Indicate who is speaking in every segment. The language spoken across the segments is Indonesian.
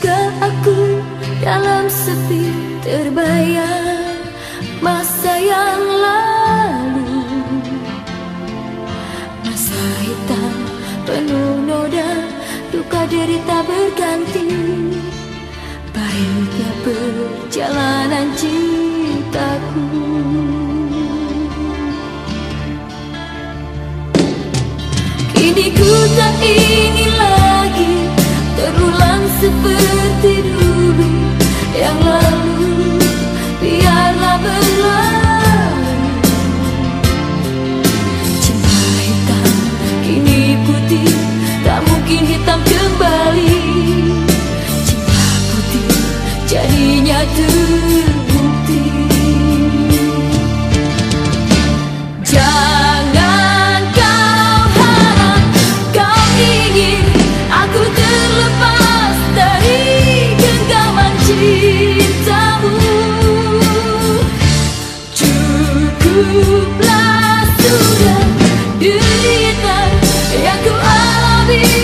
Speaker 1: juga aku dalam sepi terbayang masa yang lalu. Masa hitam penuh noda duka derita berganti. Pahitnya perjalanan cintaku. Kini ku tak ingin seperti dulu yang lalu biarlah berlalu. Cinta hitam, kini putih, tak mungkin hitam kembali. Cinta putih, jadinya tuh be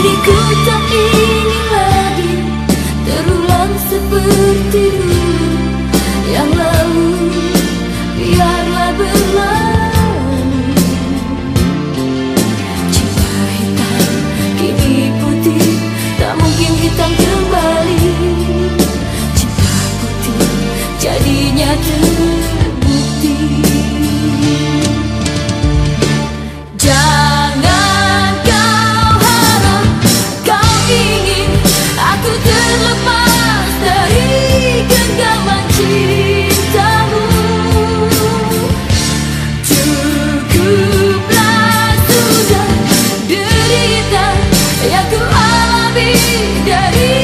Speaker 1: Diriku tak ingin lagi terulang seperti dulu. Yang lalu Yeah.